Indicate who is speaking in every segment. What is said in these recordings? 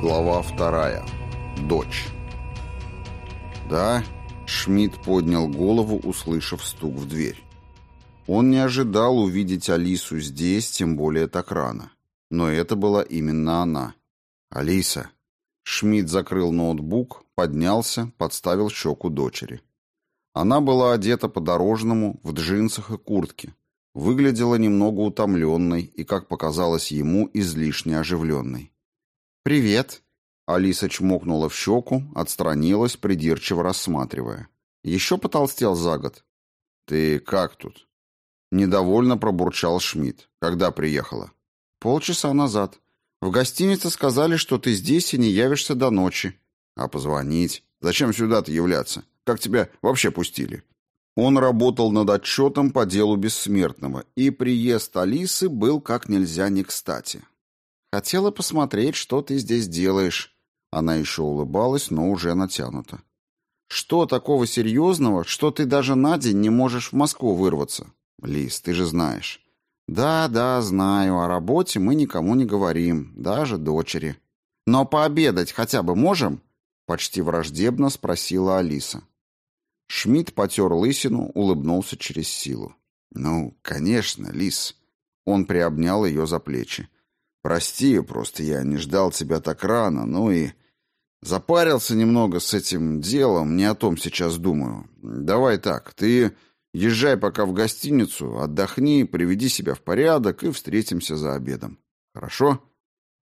Speaker 1: Глава вторая. Дочь. «Да?» — Шмидт поднял голову, услышав стук в дверь. Он не ожидал увидеть Алису здесь, тем более так рано. Но это была именно она. «Алиса!» Шмидт закрыл ноутбук, поднялся, подставил щеку дочери. Она была одета по-дорожному, в джинсах и куртке. Выглядела немного утомленной и, как показалось ему, излишне оживленной. «Привет!» Алиса чмокнула в щеку, отстранилась, придирчиво рассматривая. «Еще потолстел за год?» «Ты как тут?» Недовольно пробурчал Шмидт. «Когда приехала?» «Полчаса назад. В гостинице сказали, что ты здесь и не явишься до ночи». «А позвонить? Зачем сюда-то являться? Как тебя вообще пустили?» Он работал над отчетом по делу бессмертного, и приезд Алисы был как нельзя не кстати. «Хотела посмотреть, что ты здесь делаешь». Она еще улыбалась, но уже натянута. «Что такого серьезного, что ты даже на день не можешь в Москву вырваться?» «Лиз, ты же знаешь». «Да, да, знаю. О работе мы никому не говорим, даже дочери». «Но пообедать хотя бы можем?» Почти враждебно спросила Алиса. Шмидт потер лысину, улыбнулся через силу. «Ну, конечно, Лис». Он приобнял ее за плечи. «Прости, просто я не ждал тебя так рано, ну и...» «Запарился немного с этим делом, не о том сейчас думаю. Давай так, ты езжай пока в гостиницу, отдохни, приведи себя в порядок и встретимся за обедом. Хорошо?»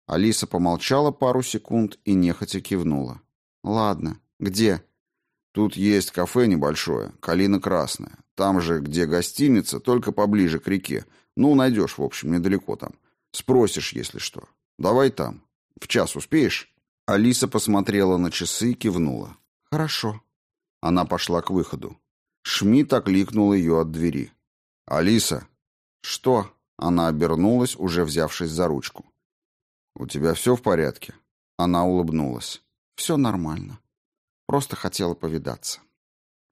Speaker 1: Алиса помолчала пару секунд и нехотя кивнула. «Ладно. Где?» «Тут есть кафе небольшое, «Калина Красная». Там же, где гостиница, только поближе к реке. Ну, найдешь, в общем, недалеко там. Спросишь, если что. Давай там. В час успеешь?» Алиса посмотрела на часы и кивнула. «Хорошо». Она пошла к выходу. Шмидт окликнул ее от двери. «Алиса!» «Что?» Она обернулась, уже взявшись за ручку. «У тебя все в порядке?» Она улыбнулась. «Все нормально. Просто хотела повидаться».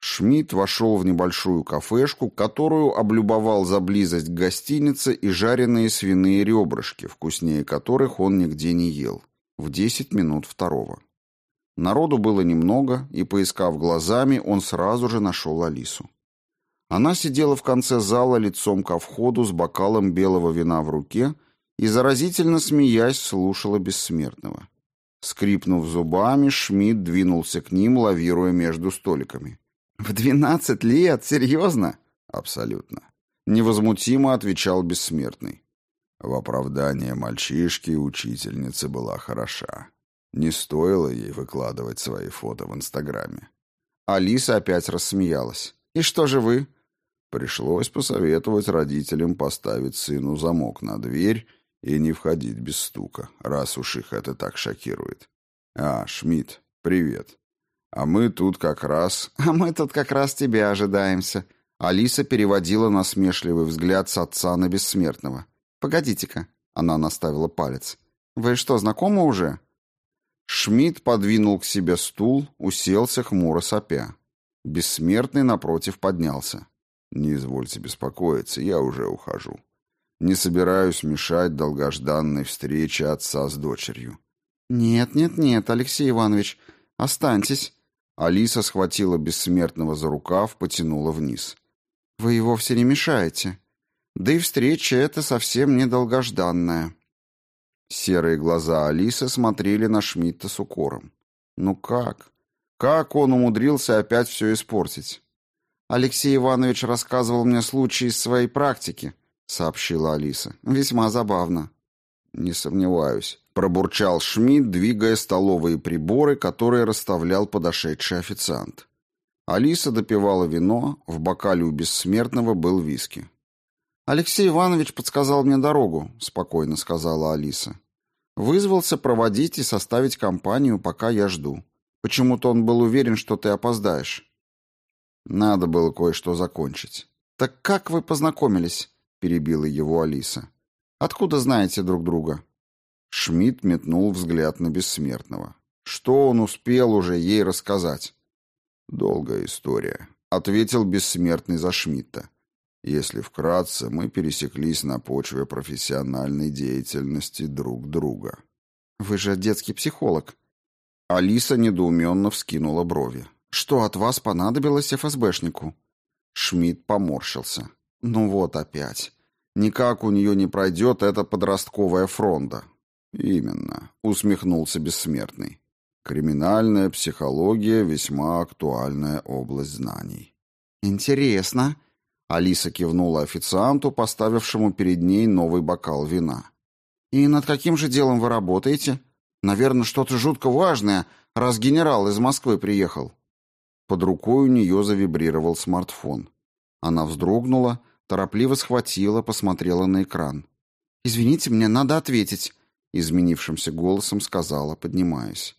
Speaker 1: Шмидт вошел в небольшую кафешку, которую облюбовал за близость к гостинице и жареные свиные ребрышки, вкуснее которых он нигде не ел, в десять минут второго. Народу было немного, и, поискав глазами, он сразу же нашел Алису. Она сидела в конце зала лицом ко входу с бокалом белого вина в руке и, заразительно смеясь, слушала бессмертного. Скрипнув зубами, Шмидт двинулся к ним, лавируя между столиками. «В двенадцать лет? Серьезно?» «Абсолютно». Невозмутимо отвечал бессмертный. В оправдание мальчишки учительница была хороша. Не стоило ей выкладывать свои фото в Инстаграме. Алиса опять рассмеялась. «И что же вы?» Пришлось посоветовать родителям поставить сыну замок на дверь и не входить без стука, раз уж их это так шокирует. «А, Шмидт, привет. А мы тут как раз...» «А мы тут как раз тебя ожидаемся». Алиса переводила насмешливый взгляд с отца на бессмертного. «Погодите-ка», — она наставила палец. «Вы что, знакомы уже?» Шмидт подвинул к себе стул, уселся хмуро сопя. Бессмертный напротив поднялся. «Не извольте беспокоиться, я уже ухожу. Не собираюсь мешать долгожданной встрече отца с дочерью». «Нет, нет, нет, Алексей Иванович, останьтесь». Алиса схватила бессмертного за рукав, потянула вниз. «Вы и вовсе не мешаете. Да и встреча эта совсем не долгожданная». Серые глаза Алисы смотрели на Шмидта с укором. «Ну как? Как он умудрился опять все испортить?» «Алексей Иванович рассказывал мне случай из своей практики», — сообщила Алиса. «Весьма забавно». «Не сомневаюсь», — пробурчал Шмидт, двигая столовые приборы, которые расставлял подошедший официант. Алиса допивала вино, в бокале у бессмертного был виски. «Алексей Иванович подсказал мне дорогу», — спокойно сказала Алиса. «Вызвался проводить и составить компанию, пока я жду. Почему-то он был уверен, что ты опоздаешь». Надо было кое-что закончить. «Так как вы познакомились?» — перебила его Алиса. «Откуда знаете друг друга?» Шмидт метнул взгляд на бессмертного. Что он успел уже ей рассказать? «Долгая история», — ответил бессмертный за Шмидта. Если вкратце, мы пересеклись на почве профессиональной деятельности друг друга. Вы же детский психолог». Алиса недоуменно вскинула брови. «Что от вас понадобилось ФСБшнику?» Шмидт поморщился. «Ну вот опять. Никак у нее не пройдет эта подростковая фронта». «Именно», — усмехнулся бессмертный. «Криминальная психология — весьма актуальная область знаний». «Интересно», — Алиса кивнула официанту, поставившему перед ней новый бокал вина. «И над каким же делом вы работаете? Наверное, что-то жутко важное, раз генерал из Москвы приехал». Под рукой у нее завибрировал смартфон. Она вздрогнула, торопливо схватила, посмотрела на экран. «Извините, мне надо ответить», — изменившимся голосом сказала, поднимаясь.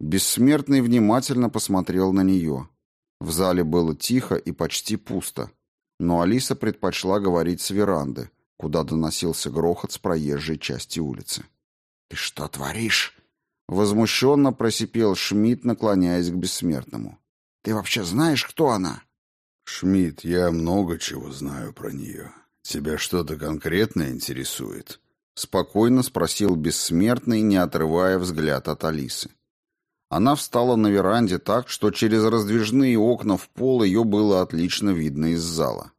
Speaker 1: Бессмертный внимательно посмотрел на нее. В зале было тихо и почти пусто, но Алиса предпочла говорить с веранды, куда доносился грохот с проезжей части улицы. «Ты что творишь?» Возмущенно просипел Шмидт, наклоняясь к бессмертному. «Ты вообще знаешь, кто она?»
Speaker 2: «Шмидт, я много чего знаю про нее. Тебя что-то конкретно интересует?»
Speaker 1: Спокойно спросил бессмертный, не отрывая взгляд от Алисы. Она встала на веранде так, что через раздвижные окна в пол ее было отлично видно из зала.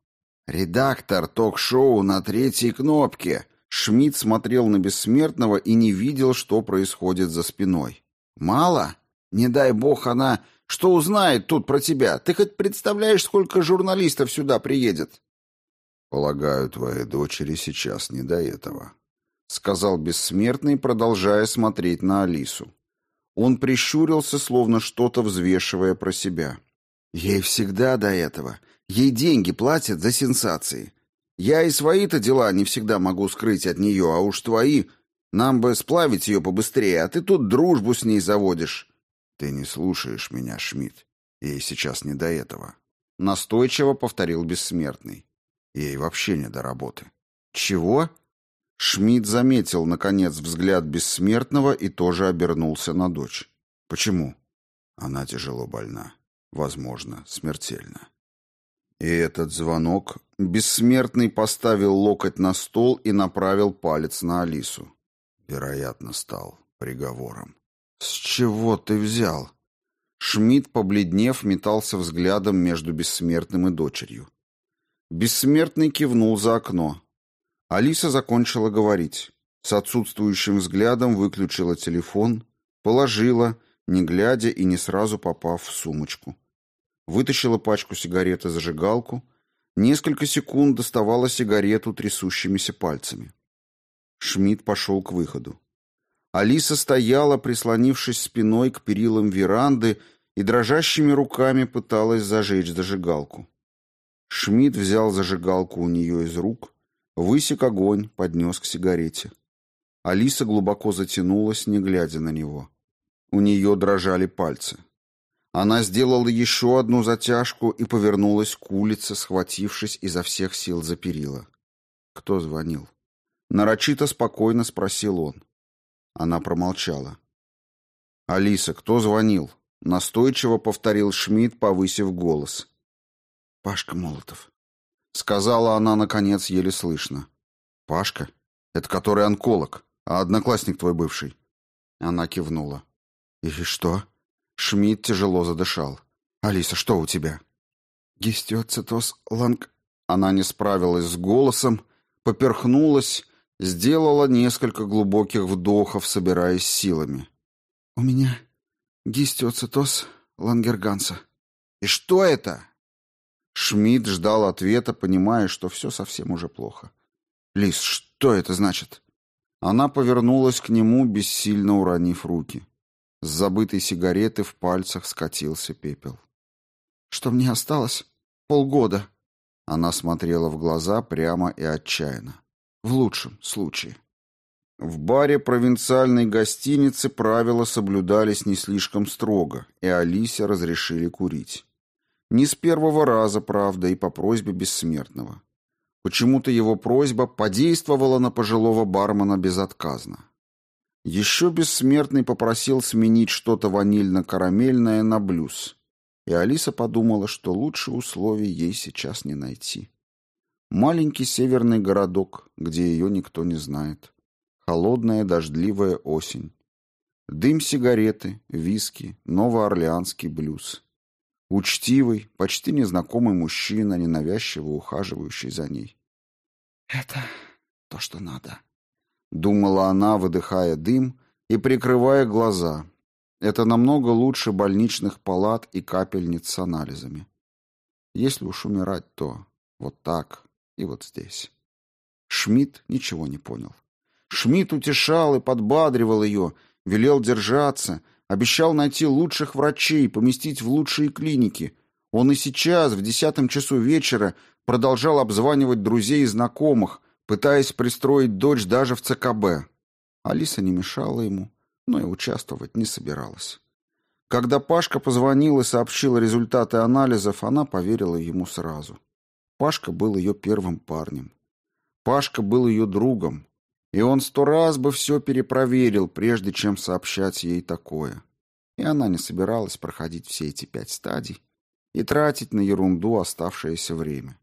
Speaker 1: «Редактор ток-шоу на третьей кнопке!» Шмидт смотрел на бессмертного и не видел, что происходит за спиной. «Мало? Не дай бог она... Что узнает тут про тебя? Ты хоть представляешь, сколько журналистов сюда приедет?»
Speaker 2: «Полагаю, твоей дочери сейчас не до этого», —
Speaker 1: сказал бессмертный, продолжая смотреть на Алису. Он прищурился, словно что-то взвешивая про себя. «Ей всегда до этого. Ей деньги платят за сенсации. Я и свои-то дела не всегда могу скрыть от нее, а уж твои... Нам бы сплавить ее побыстрее, а ты тут дружбу с ней заводишь».
Speaker 2: «Ты не слушаешь меня, Шмидт. Ей сейчас не до этого».
Speaker 1: Настойчиво повторил бессмертный.
Speaker 2: Ей вообще не до работы.
Speaker 1: «Чего?» Шмидт заметил, наконец, взгляд бессмертного и тоже обернулся на дочь. «Почему?»
Speaker 2: «Она тяжело больна. Возможно, смертельно». И этот звонок бессмертный поставил локоть на стол и направил палец на Алису. Вероятно, стал приговором.
Speaker 1: «С чего ты взял?» Шмидт, побледнев, метался взглядом между бессмертным и дочерью. Бессмертный кивнул за окно. Алиса закончила говорить. С отсутствующим взглядом выключила телефон, положила, не глядя и не сразу попав в сумочку. Вытащила пачку сигарет и зажигалку, несколько секунд доставала сигарету трясущимися пальцами. Шмидт пошел к выходу. Алиса стояла, прислонившись спиной к перилам веранды и дрожащими руками пыталась зажечь зажигалку. Шмидт взял зажигалку у нее из рук, Высек огонь, поднес к сигарете. Алиса глубоко затянулась, не глядя на него. У нее дрожали пальцы. Она сделала еще одну затяжку и повернулась к улице, схватившись изо всех сил за перила. Кто звонил? Нарочито спокойно спросил он. Она промолчала. «Алиса, кто звонил?» Настойчиво повторил Шмидт, повысив голос. «Пашка Молотов». Сказала она, наконец, еле слышно. «Пашка? Это который онколог, а одноклассник твой бывший?» Она кивнула. «И что?» Шмидт тяжело задышал. «Алиса, что у тебя?» «Гистиоцитоз ланг...» Она не справилась с голосом, поперхнулась, сделала несколько глубоких вдохов, собираясь силами. «У меня гистиоцитоз лангерганса». «И что это?» Шмидт ждал ответа, понимая, что все совсем уже плохо. «Лис, что это значит?» Она повернулась к нему, бессильно уронив руки. С забытой сигареты в пальцах скатился пепел. «Что мне осталось? Полгода». Она смотрела в глаза прямо и отчаянно. В лучшем случае. В баре провинциальной гостиницы правила соблюдались не слишком строго, и Алисе разрешили курить. Не с первого раза, правда, и по просьбе бессмертного. Почему-то его просьба подействовала на пожилого бармена безотказно. Еще бессмертный попросил сменить что-то ванильно-карамельное на блюз, и Алиса подумала, что лучше условий ей сейчас не найти. Маленький северный городок, где ее никто не знает. Холодная дождливая осень. Дым сигареты, виски, новоорлеанский блюз. Учтивый, почти незнакомый мужчина, ненавязчиво ухаживающий за ней. «Это то, что надо», — думала она, выдыхая дым и прикрывая глаза. «Это намного лучше больничных палат и капельниц с анализами. Если уж умирать, то вот так и вот здесь». Шмидт ничего не понял. Шмидт утешал и подбадривал ее, велел держаться, обещал найти лучших врачей, поместить в лучшие клиники. Он и сейчас, в десятом часу вечера, продолжал обзванивать друзей и знакомых, пытаясь пристроить дочь даже в ЦКБ. Алиса не мешала ему, но и участвовать не собиралась. Когда Пашка позвонил и сообщил результаты анализов, она поверила ему сразу. Пашка был ее первым парнем. Пашка был ее другом, и он сто раз бы все перепроверил, прежде чем сообщать ей такое. И она не собиралась проходить все эти пять стадий и тратить на ерунду оставшееся время.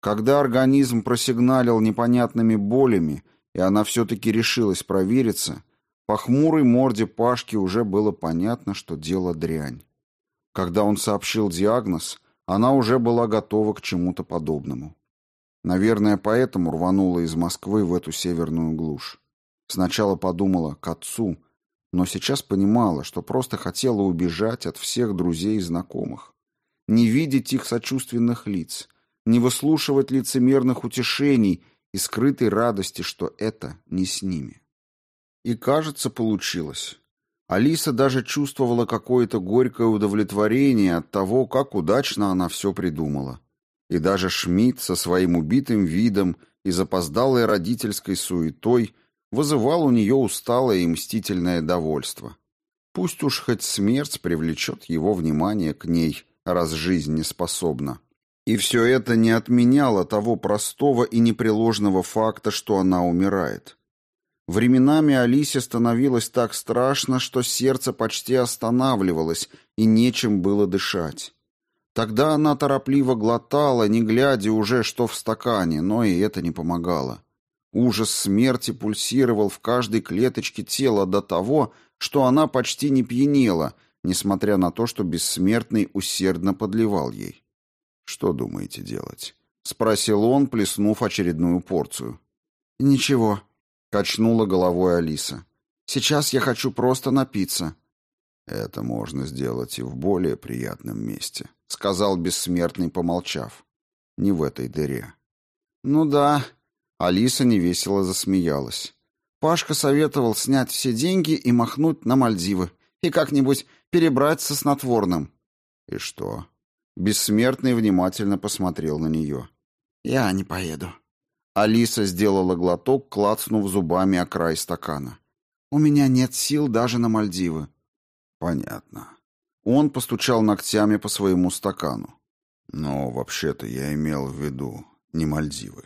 Speaker 1: Когда организм просигналил непонятными болями, и она все-таки решилась провериться, по хмурой морде Пашки уже было понятно, что дело дрянь. Когда он сообщил диагноз, она уже была готова к чему-то подобному. Наверное, поэтому рванула из Москвы в эту северную глушь. Сначала подумала к отцу, но сейчас понимала, что просто хотела убежать от всех друзей и знакомых. Не видеть их сочувственных лиц, не выслушивать лицемерных утешений и скрытой радости, что это не с ними. И, кажется, получилось. Алиса даже чувствовала какое-то горькое удовлетворение от того, как удачно она все придумала. И даже Шмидт со своим убитым видом и запоздалой родительской суетой вызывал у нее усталое и мстительное довольство. Пусть уж хоть смерть привлечет его внимание к ней, раз жизнь не способна. И все это не отменяло того простого и непреложного факта, что она умирает. Временами Алисе становилось так страшно, что сердце почти останавливалось, и нечем было дышать. Тогда она торопливо глотала, не глядя уже, что в стакане, но и это не помогало. Ужас смерти пульсировал в каждой клеточке тела до того, что она почти не пьянела, несмотря на то, что бессмертный усердно подливал ей. «Что думаете делать?» — спросил он, плеснув очередную порцию. «Ничего», — качнула головой Алиса. «Сейчас я хочу просто напиться». «Это можно сделать и в более приятном месте», — сказал бессмертный, помолчав. «Не в этой дыре». «Ну да», — Алиса невесело засмеялась. «Пашка советовал снять все деньги и махнуть на Мальдивы, и как-нибудь перебрать со снотворным». «И что?» Бессмертный внимательно посмотрел на нее. «Я не поеду». Алиса сделала глоток, клацнув зубами о край стакана. «У меня нет сил даже на Мальдивы». «Понятно». Он постучал ногтями по своему стакану. Но вообще-то я имел в виду не Мальдивы.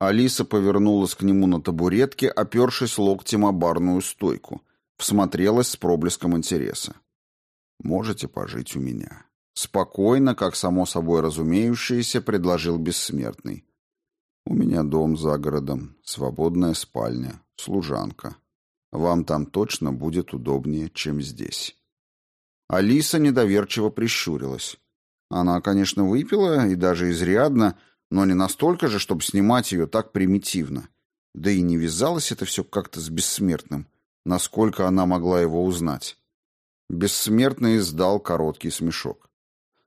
Speaker 1: Алиса повернулась к нему на табуретке, опершись локтем о барную стойку, всмотрелась с проблеском интереса. «Можете пожить у меня». Спокойно, как само собой разумеющееся, предложил бессмертный. «У меня дом за городом, свободная спальня, служанка. Вам там точно будет удобнее, чем здесь». Алиса недоверчиво прищурилась. Она, конечно, выпила, и даже изрядно, но не настолько же, чтобы снимать ее так примитивно. Да и не вязалось это все как-то с бессмертным, насколько она могла его узнать. Бессмертный издал короткий смешок.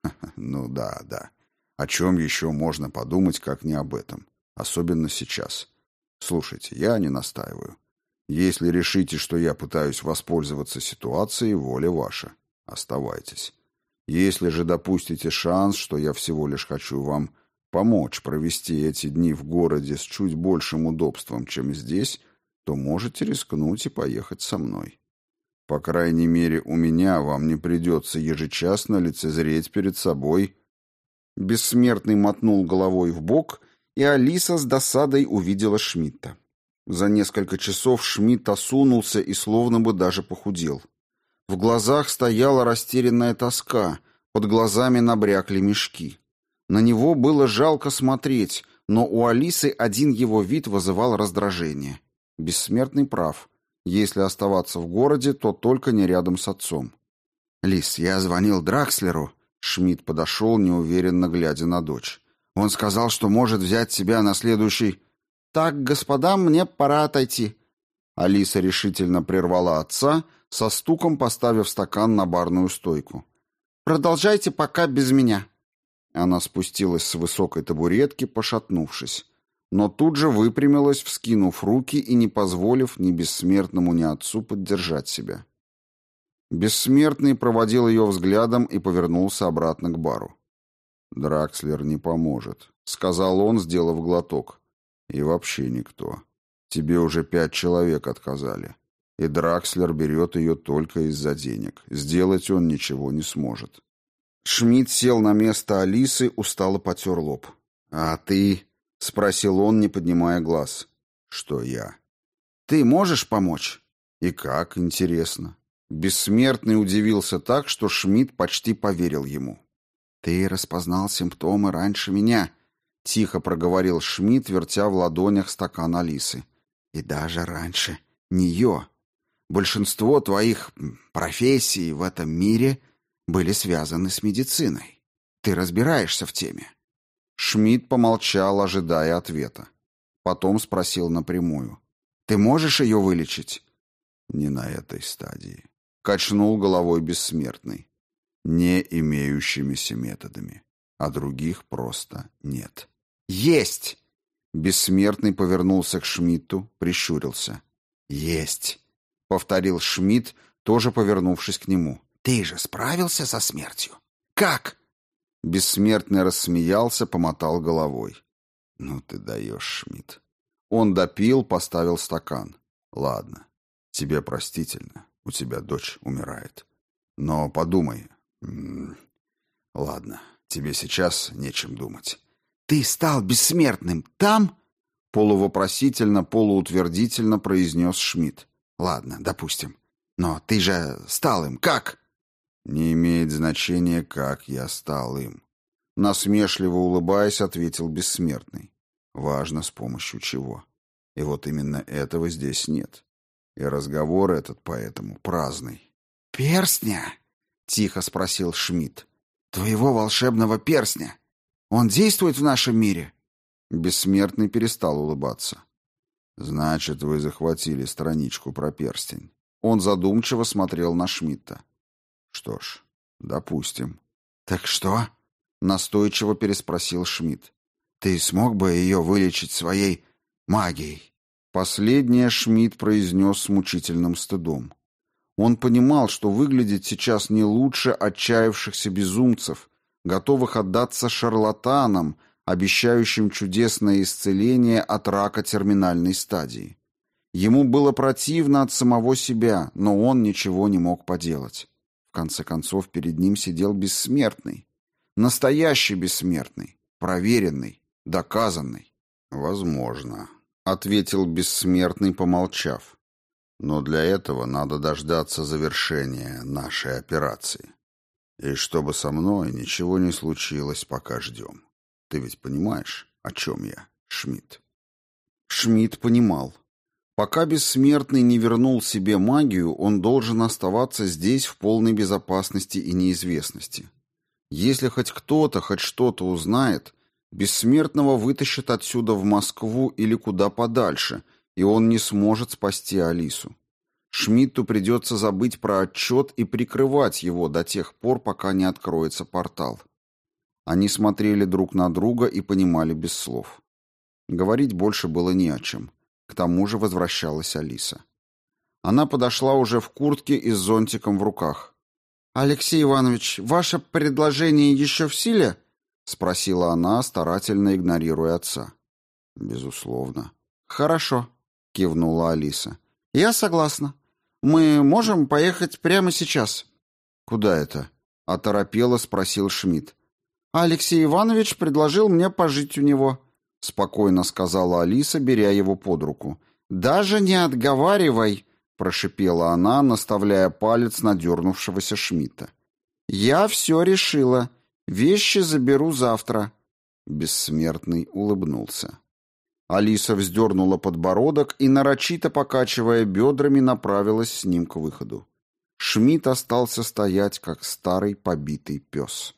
Speaker 1: «Ну да, да. О чем еще можно подумать, как не об этом? Особенно сейчас. Слушайте, я не настаиваю. Если решите, что я пытаюсь воспользоваться ситуацией, воля ваша. Оставайтесь. Если же допустите шанс, что я всего лишь хочу вам помочь провести эти дни в городе с чуть большим удобством, чем здесь, то можете рискнуть и поехать со мной. По крайней мере, у меня вам не придется ежечасно лицезреть перед собой. Бессмертный мотнул головой в бок, и Алиса с досадой увидела Шмидта. За несколько часов Шмидт осунулся и словно бы даже похудел. В глазах стояла растерянная тоска, под глазами набрякли мешки. На него было жалко смотреть, но у Алисы один его вид вызывал раздражение. Бессмертный прав. Если оставаться в городе, то только не рядом с отцом.
Speaker 2: «Лис, я звонил Дракслеру». Шмидт подошел, неуверенно глядя на дочь. «Он сказал, что может взять себя на следующий...»
Speaker 1: «Так, господа, мне пора отойти». Алиса решительно прервала отца, со стуком поставив стакан на барную стойку. «Продолжайте пока без меня». Она спустилась с высокой табуретки, пошатнувшись, но тут же выпрямилась, вскинув руки и не позволив ни бессмертному, ни отцу поддержать себя. Бессмертный проводил ее взглядом и повернулся обратно к бару. «Дракслер не поможет», — сказал он, сделав глоток. «И вообще никто. Тебе уже пять человек отказали. И Дракслер берет ее только из-за денег. Сделать он ничего не сможет». Шмидт сел на место Алисы, устало потер лоб. «А ты?» — спросил он, не поднимая глаз. «Что я?» «Ты можешь помочь?» «И как, интересно?» Бессмертный удивился так, что Шмидт почти поверил ему.
Speaker 2: «Ты распознал симптомы раньше меня», — тихо проговорил Шмидт, вертя в ладонях стакан Алисы. «И даже раньше нее. Большинство твоих профессий в этом мире были связаны с медициной. Ты разбираешься в теме».
Speaker 1: Шмидт помолчал, ожидая ответа. Потом спросил напрямую.
Speaker 2: «Ты можешь ее вылечить?»
Speaker 1: «Не на этой стадии», — качнул головой бессмертный. «Не имеющимися методами, а других просто нет».
Speaker 2: «Есть!»
Speaker 1: Бессмертный повернулся к Шмидту, прищурился.
Speaker 2: «Есть!»
Speaker 1: — повторил Шмидт, тоже повернувшись к нему.
Speaker 2: «Ты же справился со смертью? Как?»
Speaker 1: Бессмертный рассмеялся, помотал головой. «Ну ты даешь, Шмидт». Он допил, поставил стакан. «Ладно, тебе простительно, у тебя дочь умирает. Но подумай. Ладно, тебе сейчас нечем думать».
Speaker 2: «Ты стал бессмертным там?»
Speaker 1: Полувопросительно, полуутвердительно произнес Шмидт.
Speaker 2: «Ладно, допустим. Но ты же стал им как?»
Speaker 1: Не имеет значения, как я стал им. Насмешливо улыбаясь, ответил бессмертный. Важно, с помощью чего. И вот именно этого здесь нет. И разговор этот поэтому праздный.
Speaker 2: «Перстня?» — тихо спросил Шмидт. «Твоего волшебного перстня? Он действует в нашем мире?»
Speaker 1: Бессмертный перестал улыбаться. «Значит, вы захватили страничку про перстень». Он задумчиво смотрел на Шмидта. Что ж, допустим.
Speaker 2: Так что?
Speaker 1: Настойчиво переспросил Шмидт.
Speaker 2: Ты смог бы ее вылечить своей магией?
Speaker 1: Последнее Шмидт произнес с мучительным стыдом. Он понимал, что выглядит сейчас не лучше отчаявшихся безумцев, готовых отдаться шарлатанам, обещающим чудесное исцеление от рака терминальной стадии. Ему было противно от самого себя, но он ничего не мог поделать конце концов, перед ним сидел бессмертный. Настоящий бессмертный, проверенный, доказанный. «Возможно», — ответил бессмертный, помолчав. «Но для этого надо дождаться завершения нашей операции. И чтобы со мной ничего не случилось, пока ждем. Ты ведь понимаешь, о чем я, Шмидт?» Шмидт понимал. Пока бессмертный не вернул себе магию, он должен оставаться здесь в полной безопасности и неизвестности. Если хоть кто-то, хоть что-то узнает, бессмертного вытащат отсюда в Москву или куда подальше, и он не сможет спасти Алису. Шмидту придется забыть про отчет и прикрывать его до тех пор, пока не откроется портал. Они смотрели друг на друга и понимали без слов. Говорить больше было не о чем. К тому же возвращалась Алиса. Она подошла уже в куртке и с зонтиком в руках. «Алексей Иванович, ваше предложение еще в силе?» — спросила она, старательно игнорируя отца. «Безусловно». «Хорошо», — кивнула Алиса. «Я согласна. Мы можем поехать прямо сейчас». «Куда это?» — оторопело спросил Шмидт. «Алексей Иванович предложил мне пожить у него», — спокойно сказала Алиса, беря его под руку. «Даже не отговаривай!» — прошипела она, наставляя палец на дернувшегося Шмидта. «Я все решила. Вещи заберу завтра». Бессмертный улыбнулся. Алиса вздернула подбородок и, нарочито покачивая бедрами, направилась с ним к выходу. Шмидт остался стоять, как старый побитый пес.